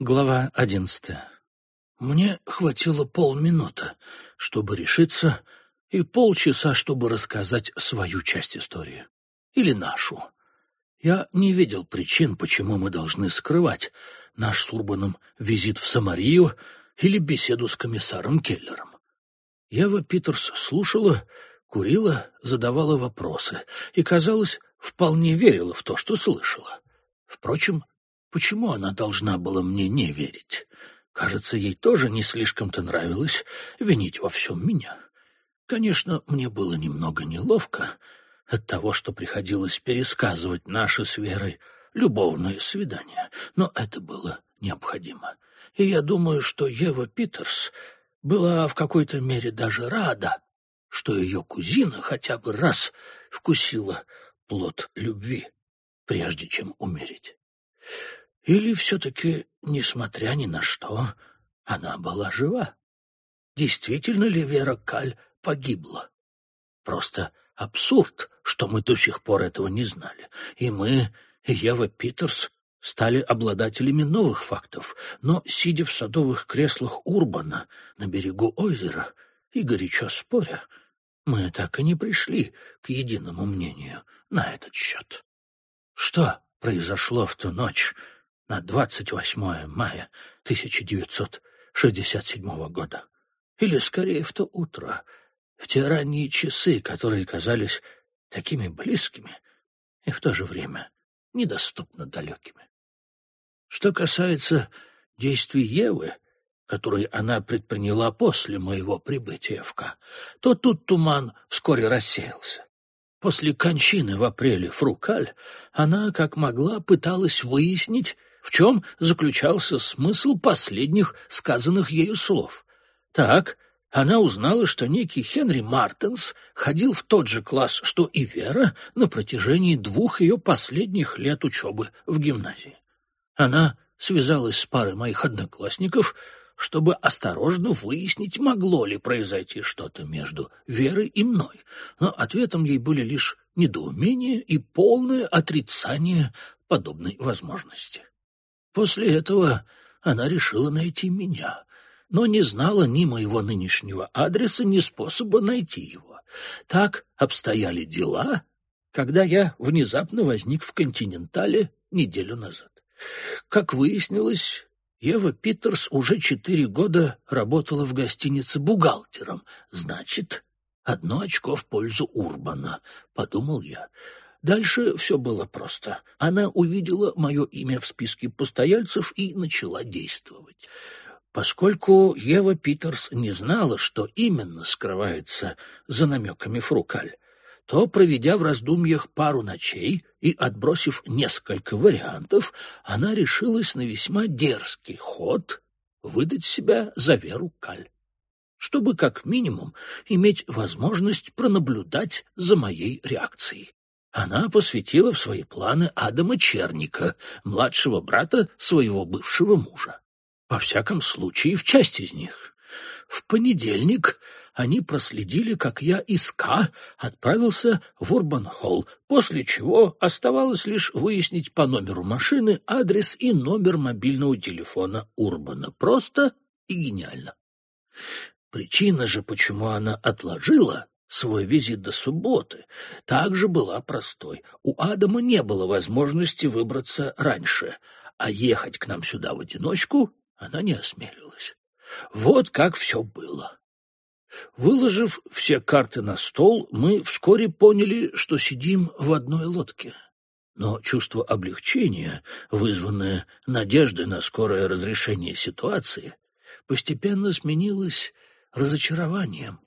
Глава одиннадцатая. Мне хватило полминуты, чтобы решиться, и полчаса, чтобы рассказать свою часть истории. Или нашу. Я не видел причин, почему мы должны скрывать наш с Урбаном визит в Самарию или беседу с комиссаром Келлером. Ева Питерс слушала, курила, задавала вопросы и, казалось, вполне верила в то, что слышала. Впрочем, Почему она должна была мне не верить? Кажется, ей тоже не слишком-то нравилось винить во всем меня. Конечно, мне было немного неловко от того, что приходилось пересказывать наши с Верой любовные свидания, но это было необходимо. И я думаю, что Ева Питерс была в какой-то мере даже рада, что ее кузина хотя бы раз вкусила плод любви, прежде чем умереть. Или все-таки, несмотря ни на что, она была жива? Действительно ли Вера Каль погибла? Просто абсурд, что мы до сих пор этого не знали. И мы, и Ева Питерс, стали обладателями новых фактов, но, сидя в садовых креслах Урбана на берегу озера и горячо споря, мы так и не пришли к единому мнению на этот счет. Что произошло в ту ночь, на 28 мая 1967 года. Или, скорее, в то утро, в те ранние часы, которые казались такими близкими и в то же время недоступно далекими. Что касается действий Евы, которые она предприняла после моего прибытия в К, то тут туман вскоре рассеялся. После кончины в апреле Фрукаль она, как могла, пыталась выяснить, в чем заключался смысл последних сказанных ею слов. Так, она узнала, что некий Хенри Мартенс ходил в тот же класс, что и Вера на протяжении двух ее последних лет учебы в гимназии. Она связалась с парой моих одноклассников, чтобы осторожно выяснить, могло ли произойти что-то между Верой и мной, но ответом ей были лишь недоумение и полное отрицание подобной возможности. После этого она решила найти меня, но не знала ни моего нынешнего адреса, ни способа найти его. Так обстояли дела, когда я внезапно возник в «Континентале» неделю назад. Как выяснилось, Ева Питерс уже четыре года работала в гостинице бухгалтером. Значит, одно очко в пользу Урбана, — подумал я. Дальше все было просто. Она увидела мое имя в списке постояльцев и начала действовать. Поскольку Ева Питерс не знала, что именно скрывается за намеками Фрукаль, то, проведя в раздумьях пару ночей и отбросив несколько вариантов, она решилась на весьма дерзкий ход выдать себя за Веру Каль, чтобы как минимум иметь возможность пронаблюдать за моей реакцией она посвятила в свои планы Адама Черника, младшего брата своего бывшего мужа. Во всяком случае, в часть из них. В понедельник они проследили, как я из К отправился в Урбан-Холл, после чего оставалось лишь выяснить по номеру машины адрес и номер мобильного телефона Урбана. Просто и гениально. Причина же, почему она отложила свой визит до субботы также была простой. У Адама не было возможности выбраться раньше, а ехать к нам сюда в одиночку она не осмелилась. Вот как все было. Выложив все карты на стол, мы вскоре поняли, что сидим в одной лодке. Но чувство облегчения, вызванное надеждой на скорое разрешение ситуации, постепенно сменилось разочарованием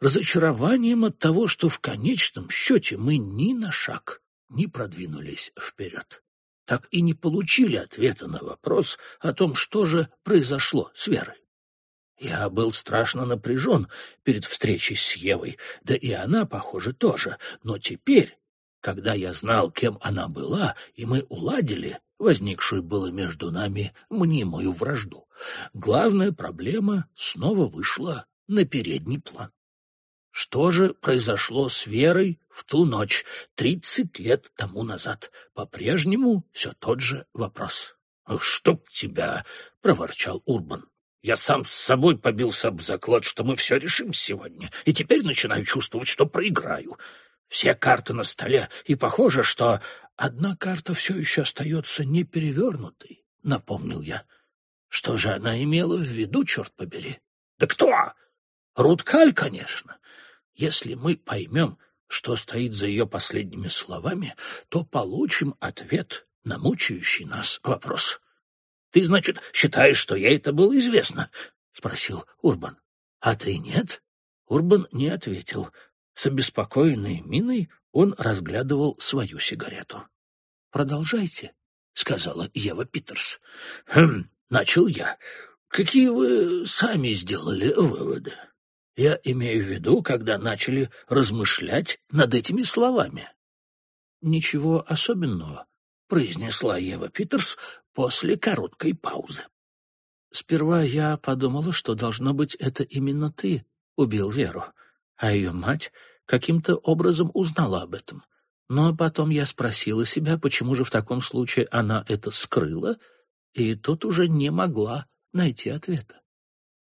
разочарованием от того, что в конечном счете мы ни на шаг не продвинулись вперед. Так и не получили ответа на вопрос о том, что же произошло с Верой. Я был страшно напряжен перед встречей с Евой, да и она, похоже, тоже. Но теперь, когда я знал, кем она была, и мы уладили возникшую было между нами мнимую вражду, главная проблема снова вышла на передний план. Что же произошло с Верой в ту ночь, тридцать лет тому назад? По-прежнему все тот же вопрос. «Чтоб тебя!» — проворчал Урбан. «Я сам с собой побился об заклад, что мы все решим сегодня, и теперь начинаю чувствовать, что проиграю. Все карты на столе, и похоже, что одна карта все еще остается неперевернутой», — напомнил я. «Что же она имела в виду, черт побери?» «Да кто?» «Руткаль, конечно. Если мы поймем, что стоит за ее последними словами, то получим ответ на мучающий нас вопрос. — Ты, значит, считаешь, что ей это было известно? — спросил Урбан. — А ты нет? Урбан не ответил. С обеспокоенной миной он разглядывал свою сигарету. — Продолжайте, — сказала Ева Питерс. — Хм, начал я. Какие вы сами сделали выводы? — я имею в виду, когда начали размышлять над этими словами. «Ничего особенного», — произнесла Ева Питерс после короткой паузы. «Сперва я подумала, что, должно быть, это именно ты убил Веру, а ее мать каким-то образом узнала об этом. Но потом я спросила себя, почему же в таком случае она это скрыла, и тут уже не могла найти ответа.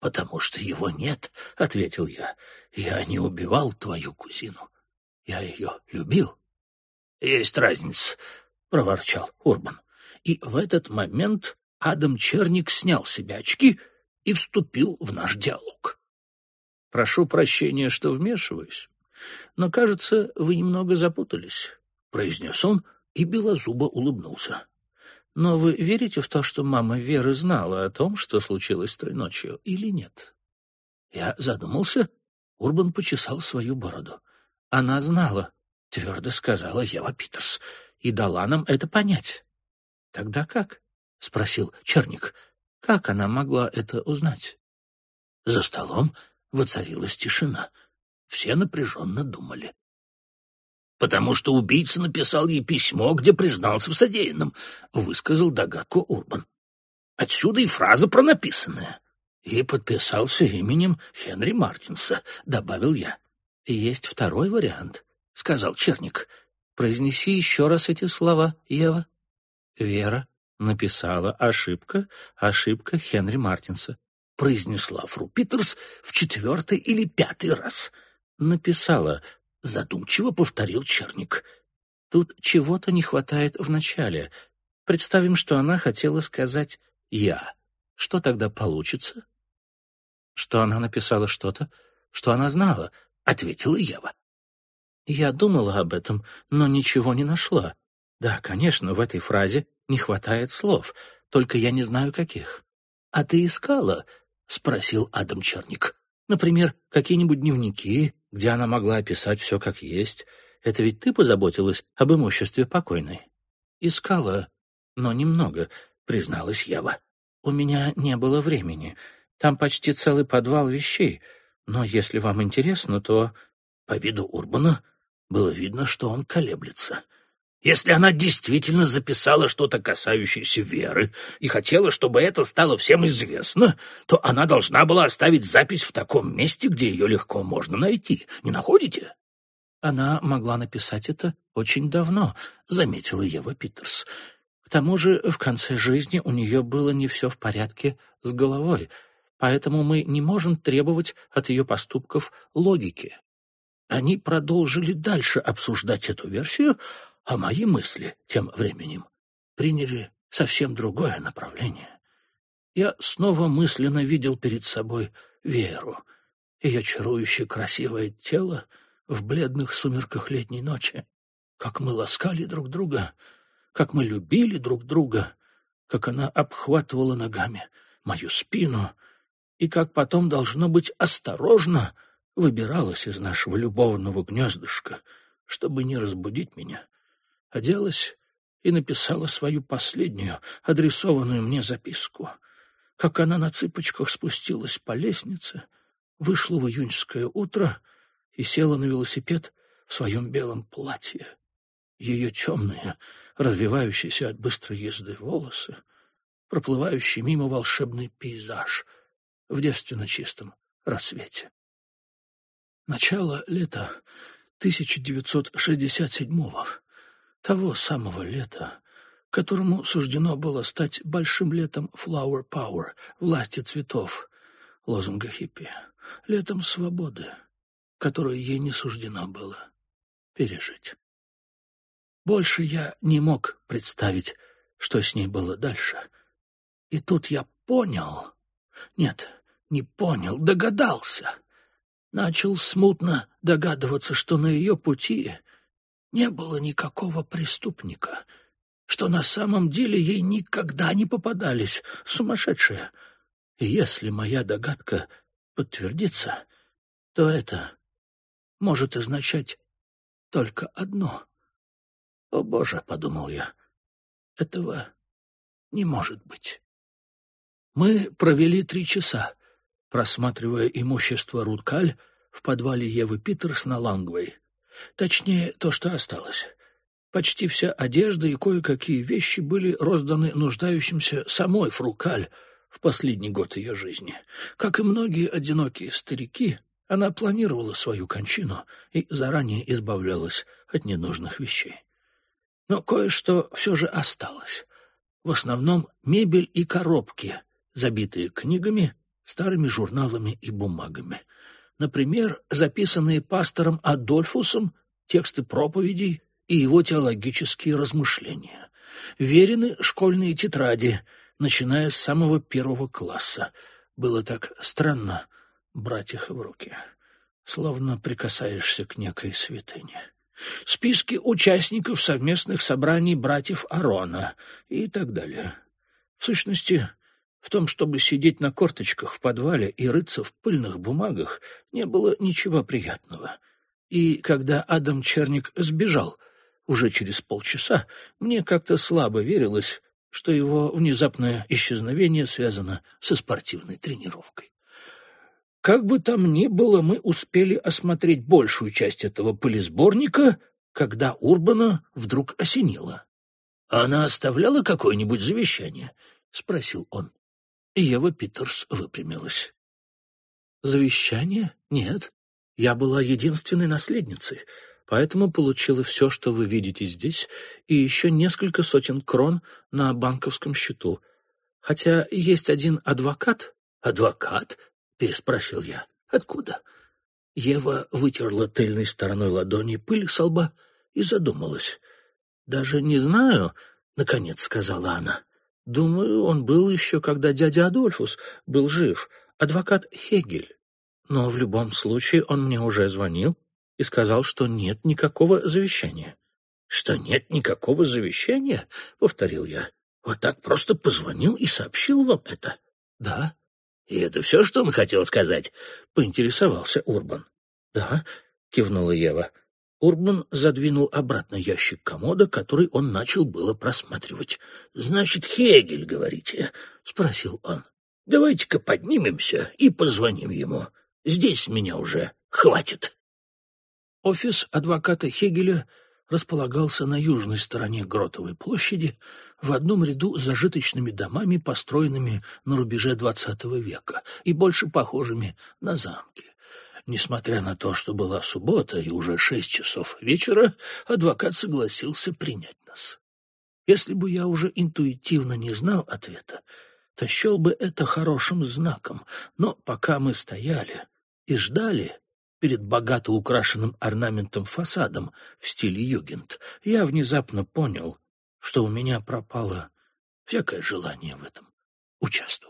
«Потому что его нет», — ответил я. «Я не убивал твою кузину. Я ее любил». «Есть разница», — проворчал Урбан. И в этот момент Адам Черник снял себе очки и вступил в наш диалог. «Прошу прощения, что вмешиваюсь, но, кажется, вы немного запутались», — произнес он, и Белозуба улыбнулся. Но вы верите в то, что мама Веры знала о том, что случилось той ночью, или нет? Я задумался. Урбан почесал свою бороду. Она знала, твердо сказала Ева Питерс, и дала нам это понять. Тогда как? спросил Черник. Как она могла это узнать? За столом воцарилась тишина. Все напряженно думали потому что убийца написал ей письмо, где признался в содеянном, — высказал догадку Урбан. Отсюда и фраза про написанное. И подписался именем Хенри Мартинса, — добавил я. Есть второй вариант, — сказал Черник. Произнеси еще раз эти слова, Ева. Вера написала ошибка, ошибка Хенри Мартинса, произнесла Фру Питерс в четвертый или пятый раз. Написала — задумчиво повторил Черник. «Тут чего-то не хватает в начале. Представим, что она хотела сказать «я». Что тогда получится?» «Что она написала что-то, что она знала», — ответила Ева. «Я думала об этом, но ничего не нашла. Да, конечно, в этой фразе не хватает слов, только я не знаю каких». «А ты искала?» — спросил Адам Черник. «Например, какие-нибудь дневники где она могла описать все как есть. Это ведь ты позаботилась об имуществе покойной? Искала, но немного, призналась Ева. У меня не было времени. Там почти целый подвал вещей. Но если вам интересно, то... По виду Урбана было видно, что он колеблется. Если она действительно записала что-то касающееся веры и хотела, чтобы это стало всем известно, то она должна была оставить запись в таком месте, где ее легко можно найти. Не находите? Она могла написать это очень давно, заметила Ева Питерс. К тому же в конце жизни у нее было не все в порядке с головой, поэтому мы не можем требовать от ее поступков логики. Они продолжили дальше обсуждать эту версию, а мои мысли тем временем приняли совсем другое направление. Я снова мысленно видел перед собой Веру, ее чарующе красивое тело в бледных сумерках летней ночи, как мы ласкали друг друга, как мы любили друг друга, как она обхватывала ногами мою спину и как потом, должно быть, осторожно выбиралась из нашего любовного гнездышка, чтобы не разбудить меня оделась и написала свою последнюю, адресованную мне записку. Как она на цыпочках спустилась по лестнице, вышла в июньское утро и села на велосипед в своем белом платье. Ее темные, развивающиеся от быстрой езды волосы, проплывающий мимо волшебный пейзаж в девственно чистом рассвете. Начало лета 1967-го того самого лета, которому суждено было стать большим летом Flower Power, власти цветов, лозунга хиппи, летом свободы, которую ей не суждено было пережить. Больше я не мог представить, что с ней было дальше. И тут я понял... Нет, не понял, догадался. Начал смутно догадываться, что на ее пути не было никакого преступника, что на самом деле ей никогда не попадались сумасшедшие. И если моя догадка подтвердится, то это может означать только одно. «О, Боже!» — подумал я. «Этого не может быть». Мы провели три часа, просматривая имущество Руткаль в подвале Евы Питерс на Лангвей. Точнее, то, что осталось. Почти вся одежда и кое-какие вещи были розданы нуждающимся самой Фрукаль в последний год ее жизни. Как и многие одинокие старики, она планировала свою кончину и заранее избавлялась от ненужных вещей. Но кое-что все же осталось. В основном мебель и коробки, забитые книгами, старыми журналами и бумагами. Например, записанные пастором Адольфусом тексты проповедей и его теологические размышления. Верены школьные тетради, начиная с самого первого класса. Было так странно брать их в руки, словно прикасаешься к некой святыне. Списки участников совместных собраний братьев Арона и так далее. В сущности, в том, чтобы сидеть на корточках в подвале и рыться в пыльных бумагах, не было ничего приятного. И когда Адам Черник сбежал уже через полчаса, мне как-то слабо верилось, что его внезапное исчезновение связано со спортивной тренировкой. Как бы там ни было, мы успели осмотреть большую часть этого пылесборника, когда Урбана вдруг осенило. «Она оставляла какое-нибудь завещание?» — спросил он. Ева Питерс выпрямилась. «Завещание? Нет. Я была единственной наследницей, поэтому получила все, что вы видите здесь, и еще несколько сотен крон на банковском счету. Хотя есть один адвокат». «Адвокат?» — переспросил я. «Откуда?» Ева вытерла тыльной стороной ладони пыль со лба и задумалась. «Даже не знаю», — наконец сказала она. Думаю, он был еще, когда дядя Адольфус был жив, адвокат Хегель. Но в любом случае он мне уже звонил и сказал, что нет никакого завещания. «Что нет никакого завещания?» — повторил я. «Вот так просто позвонил и сообщил вам это?» «Да». «И это все, что он хотел сказать?» — поинтересовался Урбан. «Да», — кивнула Ева. Урбан задвинул обратно ящик комода, который он начал было просматривать. «Значит, Хегель, говорите?» — спросил он. «Давайте-ка поднимемся и позвоним ему. Здесь меня уже хватит». Офис адвоката Хегеля располагался на южной стороне Гротовой площади в одном ряду с зажиточными домами, построенными на рубеже XX века и больше похожими на замки. Несмотря на то, что была суббота и уже шесть часов вечера, адвокат согласился принять нас. Если бы я уже интуитивно не знал ответа, то счел бы это хорошим знаком, но пока мы стояли и ждали перед богато украшенным орнаментом фасадом в стиле югент, я внезапно понял, что у меня пропало всякое желание в этом участвовать.